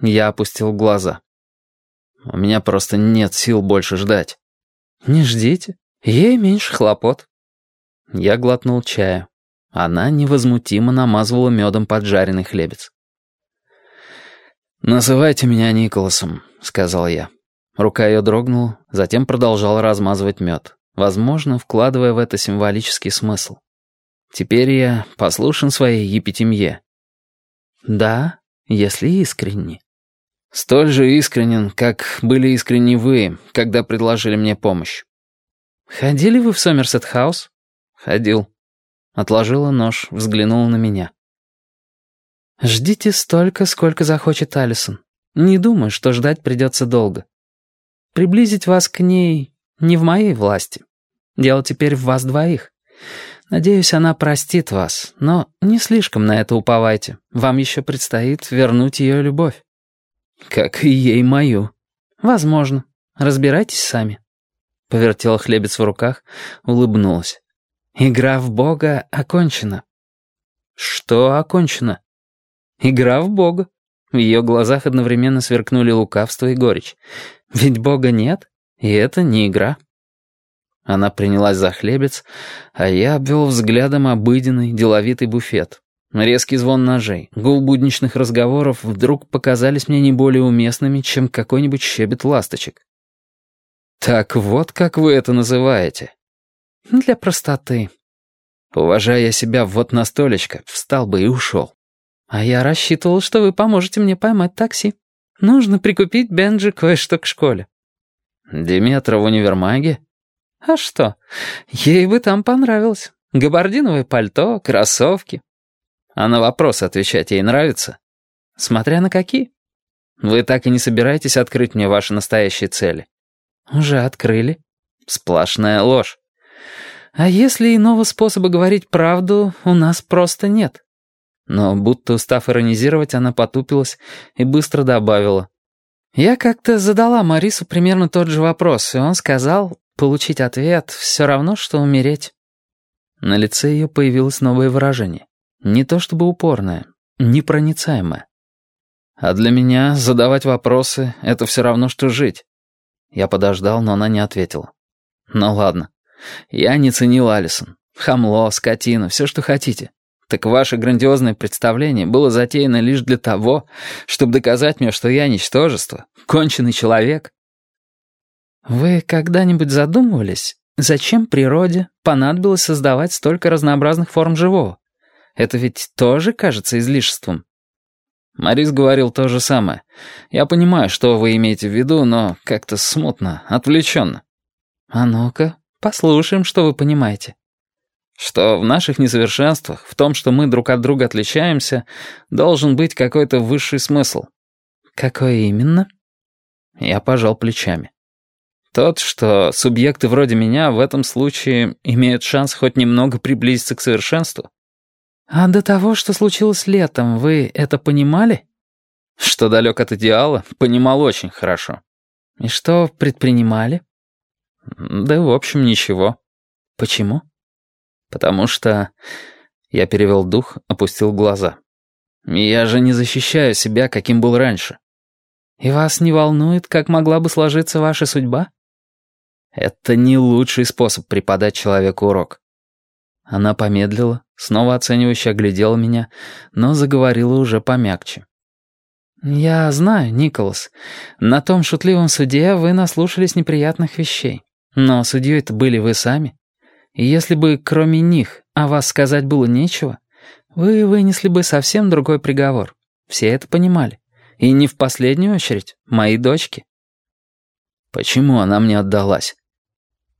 Я опустил глаза. У меня просто нет сил больше ждать. Не ждите, ей меньше хлопот. Я глотнул чаю. Она невозмутимо намазывала медом поджаренный хлебец. «Называйте меня Николасом», — сказал я. Рука ее дрогнула, затем продолжала размазывать мед, возможно, вкладывая в это символический смысл. Теперь я послушен своей епитемье. «Да, если искренне». «Столь же искренен, как были искренни вы, когда предложили мне помощь». «Ходили вы в Сомерсет-хаус?» «Ходил». Отложила нож, взглянула на меня. «Ждите столько, сколько захочет Алисон. Не думаю, что ждать придется долго. Приблизить вас к ней не в моей власти. Дело теперь в вас двоих. Надеюсь, она простит вас, но не слишком на это уповайте. Вам еще предстоит вернуть ее любовь». «Как и ей мою». «Возможно. Разбирайтесь сами». Повертела хлебец в руках, улыбнулась. «Игра в Бога окончена». «Что окончено?» Игра в Бога. В ее глазах одновременно сверкнули лукавство и горечь. Ведь Бога нет, и это не игра. Она принялась за хлебец, а я обвел взглядом обыденный, деловитый буфет. Резкий звон ножей, гул будничных разговоров вдруг показались мне не более уместными, чем какой-нибудь щебет ласточек. «Так вот как вы это называете?» «Для простоты». Уважая себя вот на столечко, встал бы и ушел. «А я рассчитывал, что вы поможете мне поймать такси. Нужно прикупить Бенджи кое-что к школе». «Диметра в универмаге?» «А что? Ей бы там понравилось. Габардиновое пальто, кроссовки». «А на вопрос отвечать ей нравится?» «Смотря на какие». «Вы так и не собираетесь открыть мне ваши настоящие цели?» «Уже открыли». «Сплошная ложь». «А если иного способа говорить правду у нас просто нет?» Но, будто устав иронизировать, она потупилась и быстро добавила. «Я как-то задала Марису примерно тот же вопрос, и он сказал, получить ответ все равно, что умереть». На лице ее появилось новое выражение. Не то чтобы упорное, непроницаемое. А для меня задавать вопросы — это все равно, что жить. Я подождал, но она не ответила. Ну ладно. Я не ценил Алисон. Хамло, скотина, все, что хотите. Так ваше грандиозное представление было затеяно лишь для того, чтобы доказать мне, что я ничтожество, конченый человек. Вы когда-нибудь задумывались, зачем природе понадобилось создавать столько разнообразных форм живого? Это ведь тоже кажется излишеством. Морис говорил то же самое. Я понимаю, что вы имеете в виду, но как-то смутно, отвлеченно. А ну-ка, послушаем, что вы понимаете. Что в наших несовершенствах, в том, что мы друг от друга отличаемся, должен быть какой-то высший смысл. Какой именно? Я пожал плечами. Тот, что субъекты вроде меня в этом случае имеют шанс хоть немного приблизиться к совершенству. А до того, что случилось летом, вы это понимали? Что далек от идеала, понимал очень хорошо. И что предпринимали? Да, в общем, ничего. Почему? Потому что... Я перевел дух, опустил глаза. Я же не защищаю себя, каким был раньше. И вас не волнует, как могла бы сложиться ваша судьба? Это не лучший способ преподать человеку урок. Она помедлила, снова оценивающе оглядела меня, но заговорила уже помягче. «Я знаю, Николас. На том шутливом суде вы наслушались неприятных вещей. Но судьей-то были вы сами. И если бы кроме них о вас сказать было нечего, вы вынесли бы совсем другой приговор. Все это понимали. И не в последнюю очередь мои дочки. Почему она мне отдалась?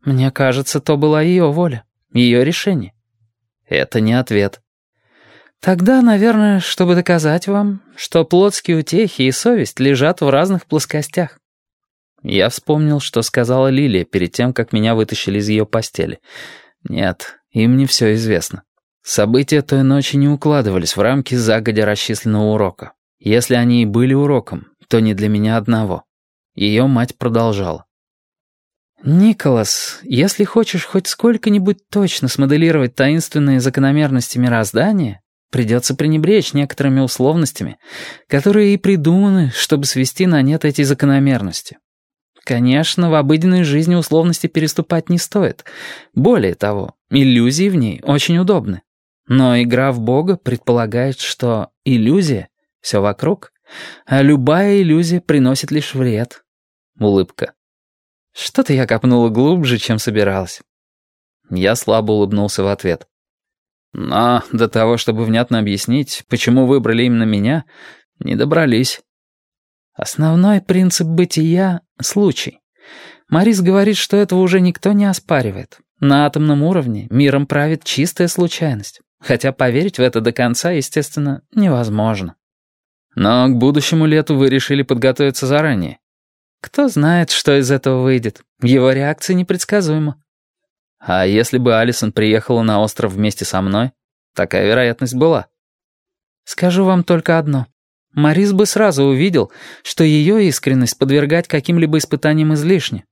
Мне кажется, то была ее воля, ее решение. Это не ответ. Тогда, наверное, чтобы доказать вам, что плотские утехи и совесть лежат в разных плоскостях. Я вспомнил, что сказала Лилия перед тем, как меня вытащили из ее постели — нет, им не все известно. События той ночи не укладывались в рамки загодя расчисленного урока. Если они и были уроком, то не для меня одного. Ее мать продолжала. «Николас, если хочешь хоть сколько-нибудь точно смоделировать таинственные закономерности мироздания, придется пренебречь некоторыми условностями, которые и придуманы, чтобы свести на нет эти закономерности. Конечно, в обыденной жизни условности переступать не стоит. Более того, иллюзии в ней очень удобны. Но игра в Бога предполагает, что иллюзия — все вокруг, а любая иллюзия приносит лишь вред. Улыбка. Что-то я копнула глубже, чем собиралась. Я слабо улыбнулся в ответ. Но до того, чтобы внятно объяснить, почему выбрали именно меня, не добрались. Основной принцип бытия — случай. Марис говорит, что этого уже никто не оспаривает. На атомном уровне миром правит чистая случайность. Хотя поверить в это до конца, естественно, невозможно. Но к будущему лету вы решили подготовиться заранее. Кто знает, что из этого выйдет. Его реакция непредсказуема. А если бы Алисон приехала на остров вместе со мной, такая вероятность была. Скажу вам только одно. Марис бы сразу увидел, что ее искренность подвергать каким-либо испытаниям излишне.